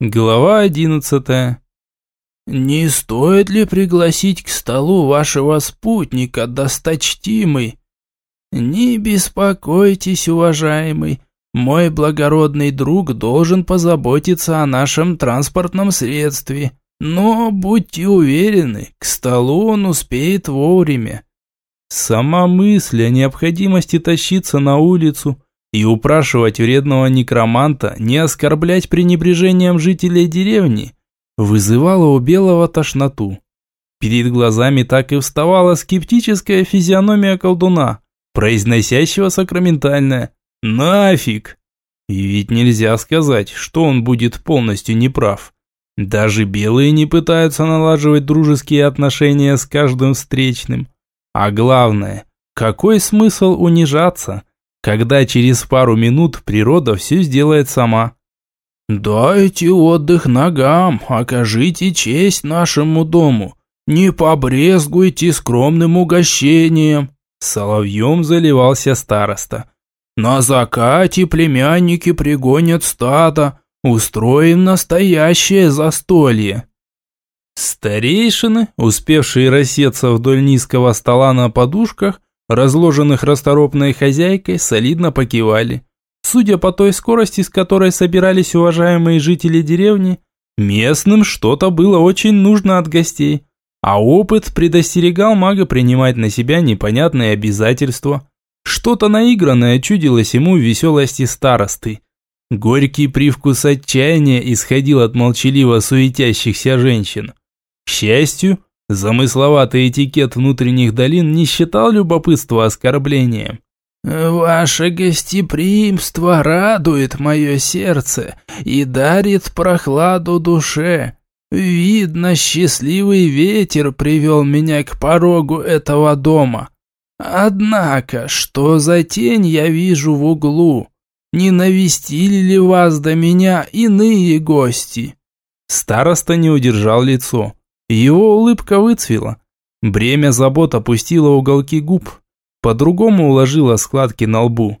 Глава одиннадцатая. «Не стоит ли пригласить к столу вашего спутника, досточтимый?» «Не беспокойтесь, уважаемый, мой благородный друг должен позаботиться о нашем транспортном средстве, но будьте уверены, к столу он успеет вовремя». Сама мысль о необходимости тащиться на улицу – и упрашивать вредного некроманта не оскорблять пренебрежением жителей деревни вызывало у Белого тошноту. Перед глазами так и вставала скептическая физиономия колдуна, произносящего сакраментальное «Нафиг!». И ведь нельзя сказать, что он будет полностью неправ. Даже белые не пытаются налаживать дружеские отношения с каждым встречным. А главное, какой смысл унижаться, когда через пару минут природа все сделает сама. «Дайте отдых ногам, окажите честь нашему дому, не побрезгуйте скромным угощением», соловьем заливался староста. «На закате племянники пригонят стадо, устроим настоящее застолье». Старейшины, успевшие рассеться вдоль низкого стола на подушках, разложенных расторопной хозяйкой, солидно покивали. Судя по той скорости, с которой собирались уважаемые жители деревни, местным что-то было очень нужно от гостей. А опыт предостерегал мага принимать на себя непонятные обязательства. Что-то наигранное чудилось ему в веселости старосты. Горький привкус отчаяния исходил от молчаливо суетящихся женщин. К счастью, Замысловатый этикет внутренних долин не считал любопытство оскорблением. «Ваше гостеприимство радует мое сердце и дарит прохладу душе. Видно, счастливый ветер привел меня к порогу этого дома. Однако, что за тень я вижу в углу? Не навестили ли вас до меня иные гости?» Староста не удержал лицо. Его улыбка выцвела. Бремя забот опустило уголки губ, по-другому уложило складки на лбу.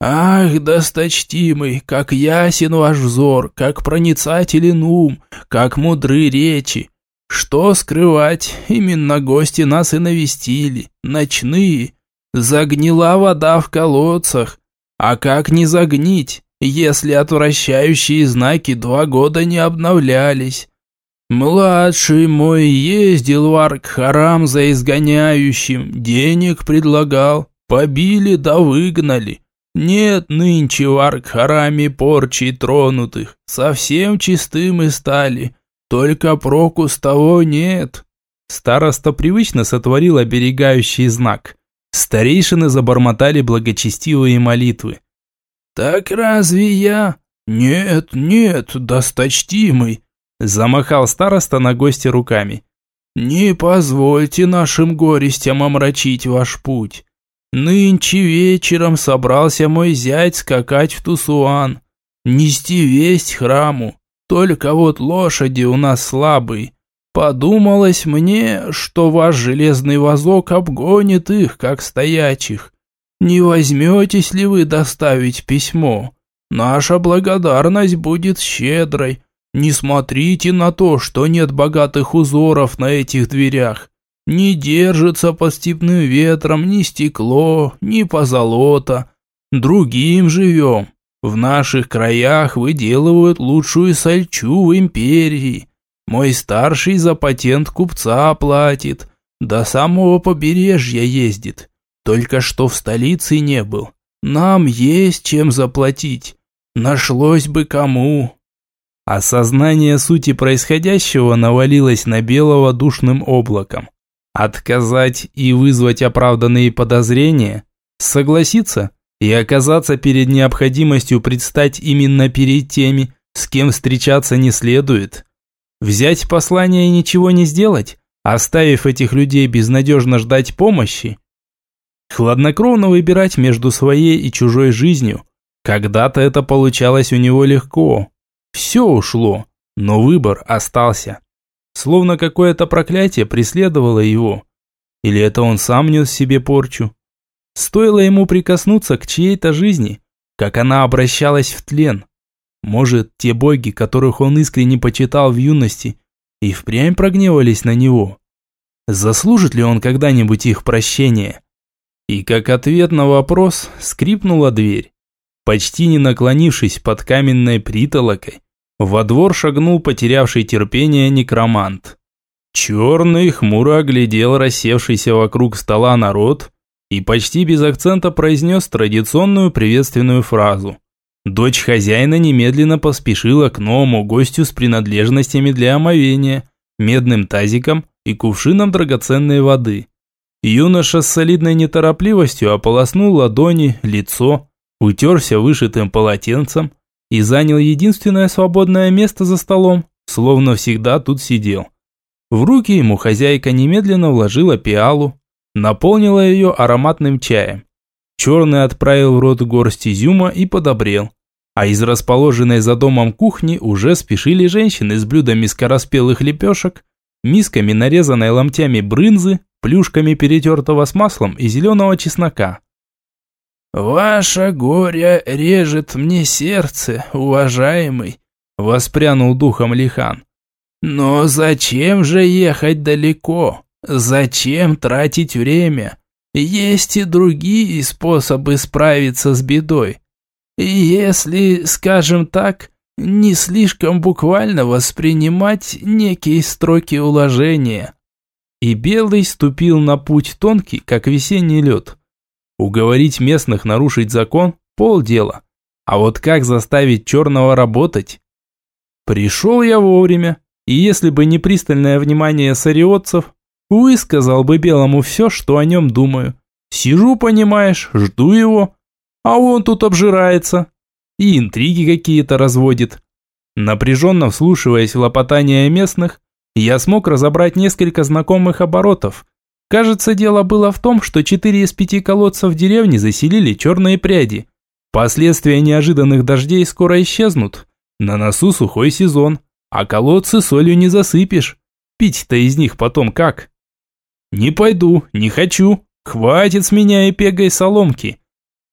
«Ах, досточтимый, как ясен ваш взор, как проницателен ум, как мудры речи! Что скрывать, именно гости нас и навестили, ночные. Загнила вода в колодцах, а как не загнить, если отвращающие знаки два года не обновлялись?» Младший мой ездил в Аркхарам за изгоняющим, денег предлагал, побили да выгнали. Нет нынче в Аркхараме порчи тронутых, совсем чистым и стали, только проку с того нет. Староста привычно сотворил оберегающий знак. Старейшины забормотали благочестивые молитвы. «Так разве я?» «Нет, нет, досточтимый, Замахал староста на гости руками. «Не позвольте нашим горестям омрачить ваш путь. Нынче вечером собрался мой зять скакать в Тусуан, нести весть храму. Только вот лошади у нас слабые. Подумалось мне, что ваш железный вазок обгонит их, как стоячих. Не возьметесь ли вы доставить письмо? Наша благодарность будет щедрой, не смотрите на то, что нет богатых узоров на этих дверях. Не держится под степным ветром ни стекло, ни позолота. Другим живем. В наших краях выделывают лучшую сальчу в империи. Мой старший за патент купца платит. До самого побережья ездит. Только что в столице не был. Нам есть чем заплатить. Нашлось бы кому. Осознание сути происходящего навалилось на Белого душным облаком. Отказать и вызвать оправданные подозрения? Согласиться и оказаться перед необходимостью предстать именно перед теми, с кем встречаться не следует? Взять послание и ничего не сделать, оставив этих людей безнадежно ждать помощи? Хладнокровно выбирать между своей и чужой жизнью. Когда-то это получалось у него легко, все ушло, но выбор остался. Словно какое-то проклятие преследовало его. Или это он сам нес себе порчу. Стоило ему прикоснуться к чьей-то жизни, как она обращалась в тлен. Может, те боги, которых он искренне почитал в юности, и впрямь прогневались на него? Заслужит ли он когда-нибудь их прощения? И как ответ на вопрос скрипнула дверь. Почти не наклонившись под каменной притолокой, во двор шагнул потерявший терпение некромант. Черный хмуро оглядел рассевшийся вокруг стола народ и почти без акцента произнес традиционную приветственную фразу. Дочь хозяина немедленно поспешила к новому гостю с принадлежностями для омовения, медным тазиком и кувшином драгоценной воды. Юноша с солидной неторопливостью ополоснул ладони, лицо, утерся вышитым полотенцем и занял единственное свободное место за столом, словно всегда тут сидел. В руки ему хозяйка немедленно вложила пиалу, наполнила ее ароматным чаем. Черный отправил в рот горсть изюма и подобрел. А из расположенной за домом кухни уже спешили женщины с блюдами скороспелых лепешек, мисками нарезанной ломтями брынзы, плюшками перетертого с маслом и зеленого чеснока. «Ваше горе режет мне сердце, уважаемый», – воспрянул духом Лихан. «Но зачем же ехать далеко? Зачем тратить время? Есть и другие способы справиться с бедой. Если, скажем так, не слишком буквально воспринимать некие строки уложения». И Белый ступил на путь тонкий, как весенний лед – Уговорить местных нарушить закон – полдела. А вот как заставить черного работать? Пришел я вовремя, и если бы не пристальное внимание сариотцев, высказал бы Белому все, что о нем думаю. Сижу, понимаешь, жду его, а он тут обжирается. И интриги какие-то разводит. Напряженно вслушиваясь в лопотание местных, я смог разобрать несколько знакомых оборотов, Кажется, дело было в том, что четыре из пяти колодцев в деревне заселили черные пряди. Последствия неожиданных дождей скоро исчезнут. На носу сухой сезон, а колодцы солью не засыпешь. Пить-то из них потом как? Не пойду, не хочу. Хватит с меня и пегой соломки.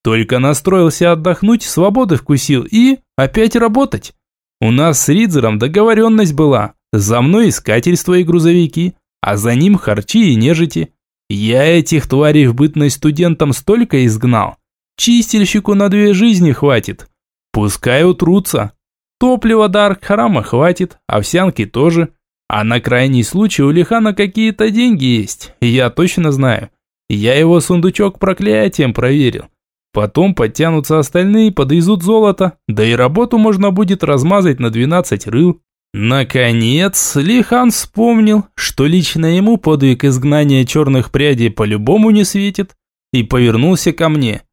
Только настроился отдохнуть, свободы вкусил и опять работать. У нас с Ридзером договоренность была. За мной искательство и грузовики а за ним харчи и нежити. Я этих тварей в бытность студентам столько изгнал. Чистильщику на две жизни хватит. Пускай утрутся. Топлива до Аркхарама хватит, овсянки тоже. А на крайний случай у Лихана какие-то деньги есть, я точно знаю. Я его сундучок проклятием проверил. Потом подтянутся остальные, подвезут золото, да и работу можно будет размазать на 12 рыл. Наконец, Лихан вспомнил, что лично ему подвиг изгнания черных прядей по-любому не светит, и повернулся ко мне.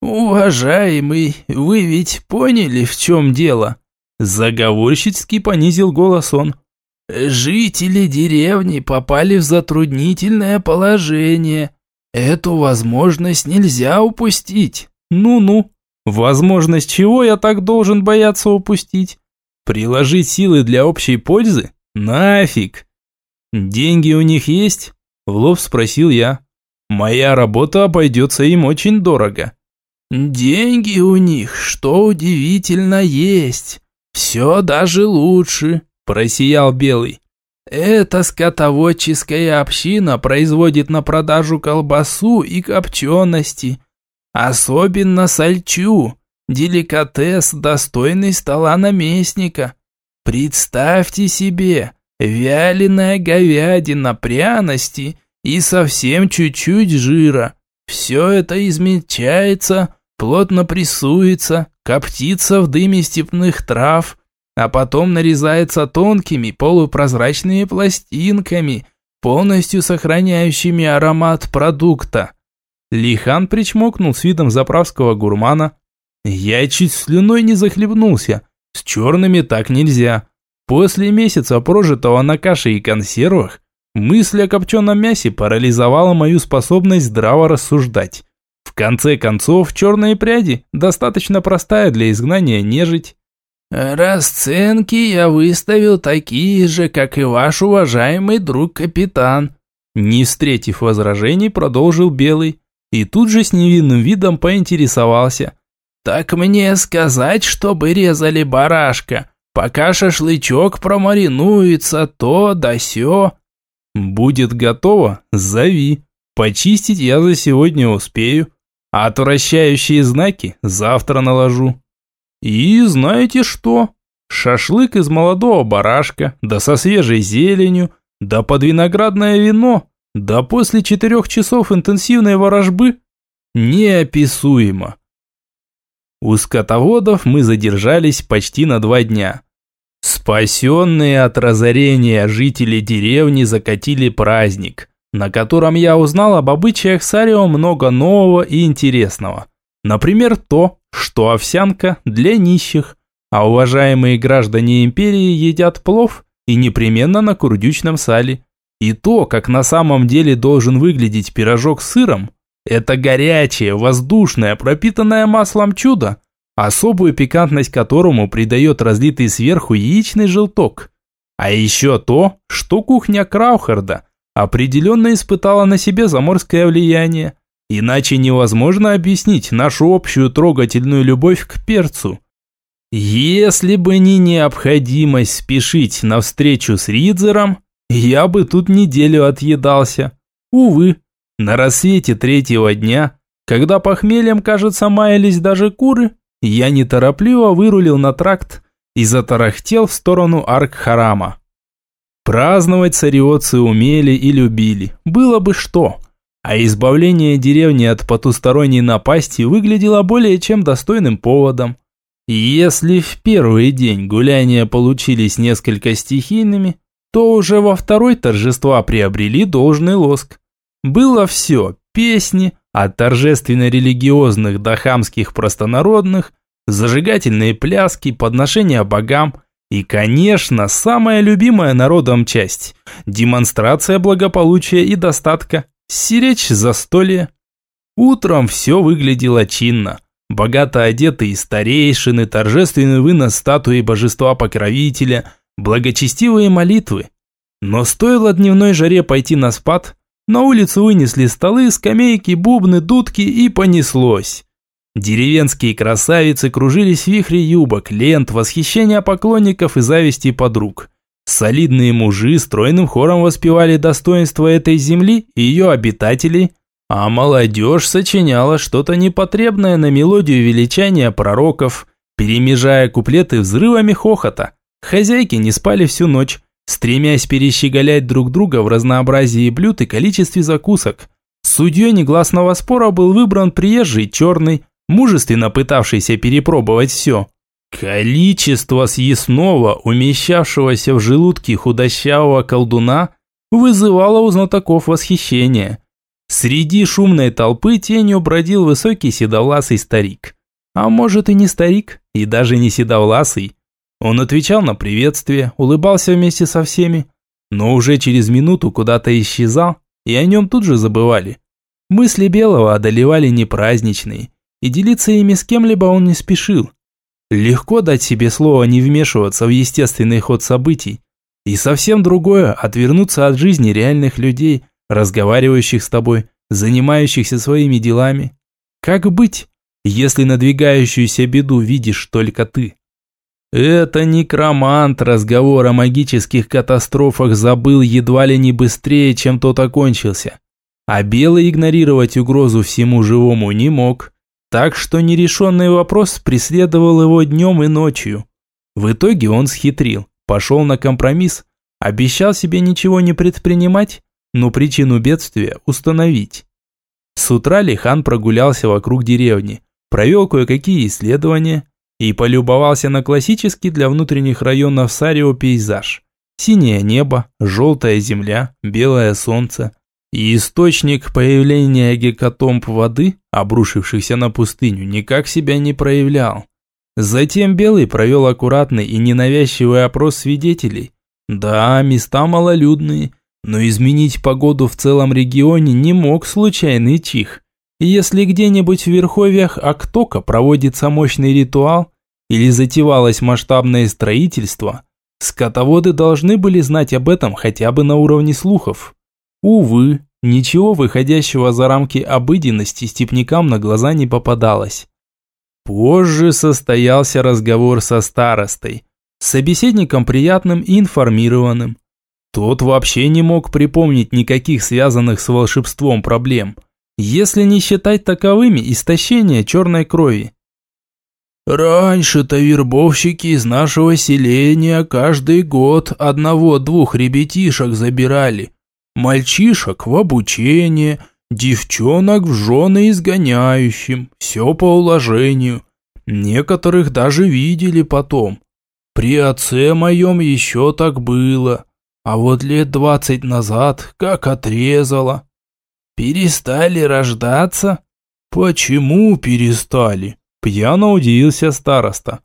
«Уважаемый, вы ведь поняли, в чем дело?» Заговорщицки понизил голос он. «Жители деревни попали в затруднительное положение. Эту возможность нельзя упустить». «Ну-ну, возможность чего я так должен бояться упустить?» Приложить силы для общей пользы? Нафиг! Деньги у них есть? В лоб спросил я. Моя работа обойдется им очень дорого. Деньги у них, что удивительно, есть. Все даже лучше, просиял Белый. Эта скотоводческая община производит на продажу колбасу и копчености. Особенно сальчу. Деликатес, достойный стола наместника. Представьте себе, вяленая говядина, пряности и совсем чуть-чуть жира. Все это измельчается, плотно прессуется, коптится в дыме степных трав, а потом нарезается тонкими полупрозрачными пластинками, полностью сохраняющими аромат продукта. Лихан причмокнул с видом заправского гурмана, я чуть слюной не захлебнулся. С черными так нельзя. После месяца прожитого на каше и консервах, мысль о копченом мясе парализовала мою способность здраво рассуждать. В конце концов, черные пряди – достаточно простая для изгнания нежить. «Расценки я выставил такие же, как и ваш уважаемый друг-капитан», не встретив возражений, продолжил Белый. И тут же с невинным видом поинтересовался – Так мне сказать, чтобы резали барашка, пока шашлычок промаринуется, то да сё. Будет готово, зови. Почистить я за сегодня успею, а отвращающие знаки завтра наложу. И знаете что? Шашлык из молодого барашка, да со свежей зеленью, да под виноградное вино, да после четырех часов интенсивной ворожбы. Неописуемо. У скотоводов мы задержались почти на два дня. Спасенные от разорения жители деревни закатили праздник, на котором я узнал об обычаях Сарио много нового и интересного. Например, то, что овсянка для нищих, а уважаемые граждане империи едят плов и непременно на курдючном сале. И то, как на самом деле должен выглядеть пирожок с сыром, это горячее, воздушное, пропитанное маслом чудо, особую пикантность которому придает разлитый сверху яичный желток. А еще то, что кухня Краухарда определенно испытала на себе заморское влияние. Иначе невозможно объяснить нашу общую трогательную любовь к перцу. Если бы не необходимость спешить на встречу с Ридзером, я бы тут неделю отъедался. Увы, на рассвете третьего дня, когда похмельем, кажется, маялись даже куры, я неторопливо вырулил на тракт и затарахтел в сторону Арк-Харама. Праздновать цариотцы умели и любили, было бы что. А избавление деревни от потусторонней напасти выглядело более чем достойным поводом. Если в первый день гуляния получились несколько стихийными, то уже во второй торжества приобрели должный лоск. Было все – песни, от торжественно-религиозных до хамских простонародных, зажигательные пляски, подношения богам и, конечно, самая любимая народом часть – демонстрация благополучия и достатка, сиречь застолье. Утром все выглядело чинно. Богато одетые старейшины, торжественный вынос статуи божества-покровителя, благочестивые молитвы. Но стоило дневной жаре пойти на спад, на улицу вынесли столы, скамейки, бубны, дудки и понеслось. Деревенские красавицы кружились в вихре юбок, лент, восхищения поклонников и зависти подруг. Солидные мужи стройным хором воспевали достоинства этой земли и ее обитателей, а молодежь сочиняла что-то непотребное на мелодию величания пророков, перемежая куплеты взрывами хохота. Хозяйки не спали всю ночь, стремясь перещеголять друг друга в разнообразии блюд и количестве закусок. Судьей негласного спора был выбран приезжий черный, мужественно пытавшийся перепробовать все. Количество съестного, умещавшегося в желудке худощавого колдуна, вызывало у знатоков восхищение. Среди шумной толпы тенью бродил высокий седовласый старик. А может и не старик, и даже не седовласый, он отвечал на приветствие, улыбался вместе со всеми, но уже через минуту куда-то исчезал, и о нем тут же забывали. Мысли Белого одолевали непраздничные, и делиться ими с кем-либо он не спешил. Легко дать себе слово не вмешиваться в естественный ход событий, и совсем другое – отвернуться от жизни реальных людей, разговаривающих с тобой, занимающихся своими делами. Как быть, если надвигающуюся беду видишь только ты? Это некромант разговор о магических катастрофах забыл едва ли не быстрее, чем тот окончился. А Белый игнорировать угрозу всему живому не мог. Так что нерешенный вопрос преследовал его днем и ночью. В итоге он схитрил, пошел на компромисс, обещал себе ничего не предпринимать, но причину бедствия установить. С утра Лихан прогулялся вокруг деревни, провел кое-какие исследования, и полюбовался на классический для внутренних районов Сарио пейзаж. Синее небо, желтая земля, белое солнце. И источник появления гекатомб воды, обрушившихся на пустыню, никак себя не проявлял. Затем Белый провел аккуратный и ненавязчивый опрос свидетелей. Да, места малолюдные, но изменить погоду в целом регионе не мог случайный чих. Если где-нибудь в верховьях Актока проводится мощный ритуал или затевалось масштабное строительство, скотоводы должны были знать об этом хотя бы на уровне слухов. Увы, ничего выходящего за рамки обыденности степнякам на глаза не попадалось. Позже состоялся разговор со старостой, собеседником приятным и информированным. Тот вообще не мог припомнить никаких связанных с волшебством проблем, если не считать таковыми истощение черной крови. Раньше-то вербовщики из нашего селения каждый год одного-двух ребятишек забирали. Мальчишек в обучение – Девчонок в жены изгоняющим, все по уложению. Некоторых даже видели потом. При отце моем еще так было, а вот лет двадцать назад как отрезало. Перестали рождаться? Почему перестали? Пьяно удивился староста.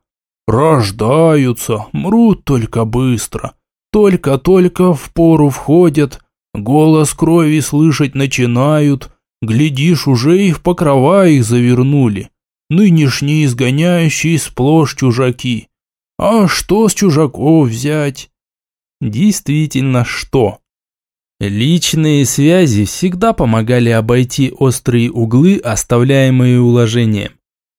Рождаются, мрут только быстро. Только-только в пору входят, Голос крови слышать начинают, глядишь, уже их покрова их завернули. Нынешние изгоняющие сплошь чужаки. А что с чужаков взять? Действительно, что? Личные связи всегда помогали обойти острые углы, оставляемые уложением.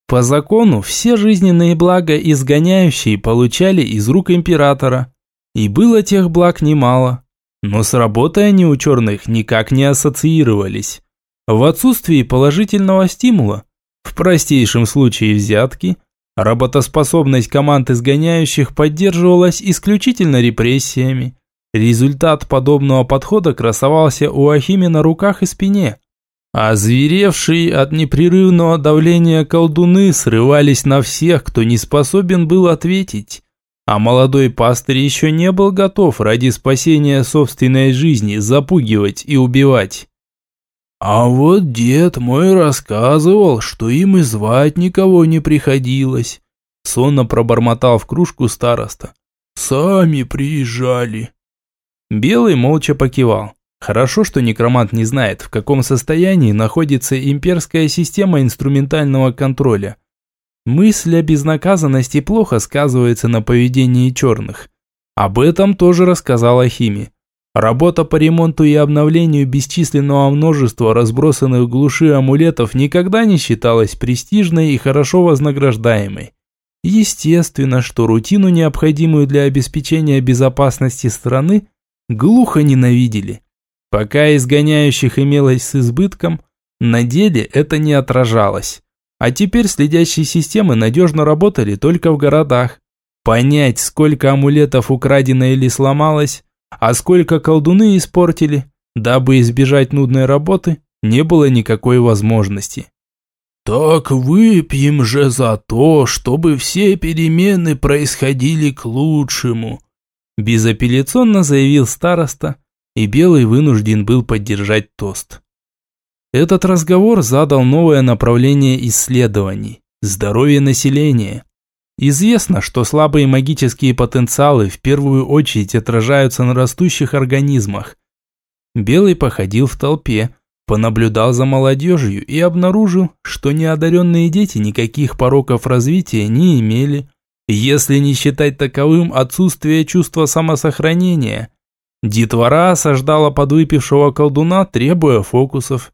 По закону все жизненные блага изгоняющие получали из рук императора. И было тех благ немало. Но с работой они у черных никак не ассоциировались. В отсутствии положительного стимула, в простейшем случае взятки, работоспособность команд изгоняющих поддерживалась исключительно репрессиями. Результат подобного подхода красовался у Ахими на руках и спине. А зверевшие от непрерывного давления колдуны срывались на всех, кто не способен был ответить. А молодой пастырь еще не был готов ради спасения собственной жизни запугивать и убивать. А вот дед мой рассказывал, что им и звать никого не приходилось. Сонно пробормотал в кружку староста. Сами приезжали. Белый молча покивал. Хорошо, что некромант не знает, в каком состоянии находится имперская система инструментального контроля. Мысль о безнаказанности плохо сказывается на поведении черных. Об этом тоже рассказала Хими. Работа по ремонту и обновлению бесчисленного множества разбросанных в глуши амулетов никогда не считалась престижной и хорошо вознаграждаемой. Естественно, что рутину, необходимую для обеспечения безопасности страны, глухо ненавидели. Пока изгоняющих имелось с избытком, на деле это не отражалось. А теперь следящие системы надежно работали только в городах. Понять, сколько амулетов украдено или сломалось, а сколько колдуны испортили, дабы избежать нудной работы, не было никакой возможности. «Так выпьем же за то, чтобы все перемены происходили к лучшему», безапелляционно заявил староста, и Белый вынужден был поддержать тост. Этот разговор задал новое направление исследований – здоровье населения. Известно, что слабые магические потенциалы в первую очередь отражаются на растущих организмах. Белый походил в толпе, понаблюдал за молодежью и обнаружил, что неодаренные дети никаких пороков развития не имели, если не считать таковым отсутствие чувства самосохранения. Детвора осаждала подвыпившего колдуна, требуя фокусов.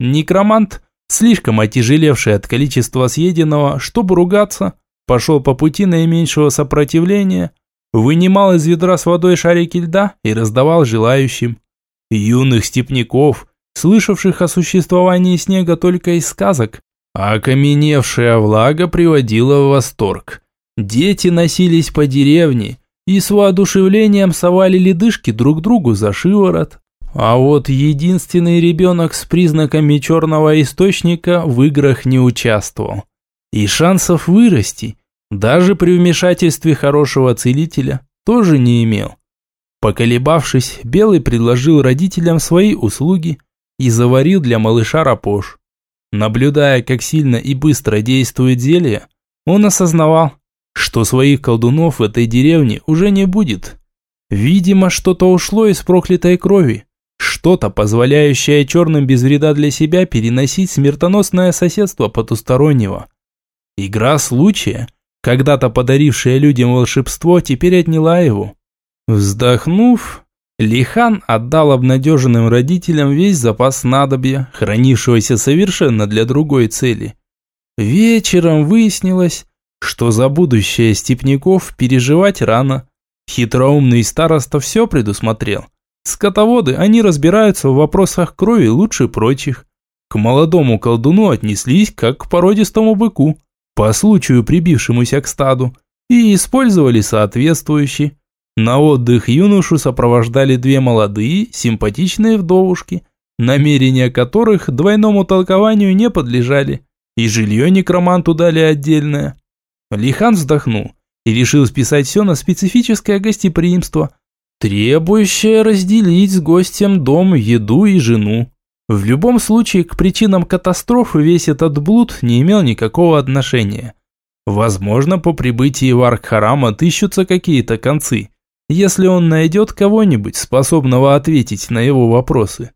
Некромант, слишком отяжелевший от количества съеденного, чтобы ругаться, пошел по пути наименьшего сопротивления, вынимал из ведра с водой шарики льда и раздавал желающим. Юных степняков, слышавших о существовании снега только из сказок, а окаменевшая влага приводила в восторг. Дети носились по деревне и с воодушевлением совали ледышки друг другу за шиворот, а вот единственный ребенок с признаками черного источника в играх не участвовал. И шансов вырасти, даже при вмешательстве хорошего целителя, тоже не имел. Поколебавшись, Белый предложил родителям свои услуги и заварил для малыша рапош. Наблюдая, как сильно и быстро действует зелье, он осознавал, что своих колдунов в этой деревне уже не будет. Видимо, что-то ушло из проклятой крови, что-то, позволяющее черным без вреда для себя переносить смертоносное соседство потустороннего. Игра случая, когда-то подарившая людям волшебство, теперь отняла его. Вздохнув, Лихан отдал обнадеженным родителям весь запас снадобья, хранившегося совершенно для другой цели. Вечером выяснилось, что за будущее степняков переживать рано. Хитроумный староста все предусмотрел. Скотоводы, они разбираются в вопросах крови лучше прочих. К молодому колдуну отнеслись как к породистому быку, по случаю прибившемуся к стаду, и использовали соответствующий. На отдых юношу сопровождали две молодые, симпатичные вдовушки, намерения которых двойному толкованию не подлежали, и жилье некроманту дали отдельное. Лихан вздохнул и решил списать все на специфическое гостеприимство, требующее разделить с гостем дом, еду и жену. В любом случае, к причинам катастрофы весь этот блуд не имел никакого отношения. Возможно, по прибытии в Аркхарам отыщутся какие-то концы, если он найдет кого-нибудь, способного ответить на его вопросы.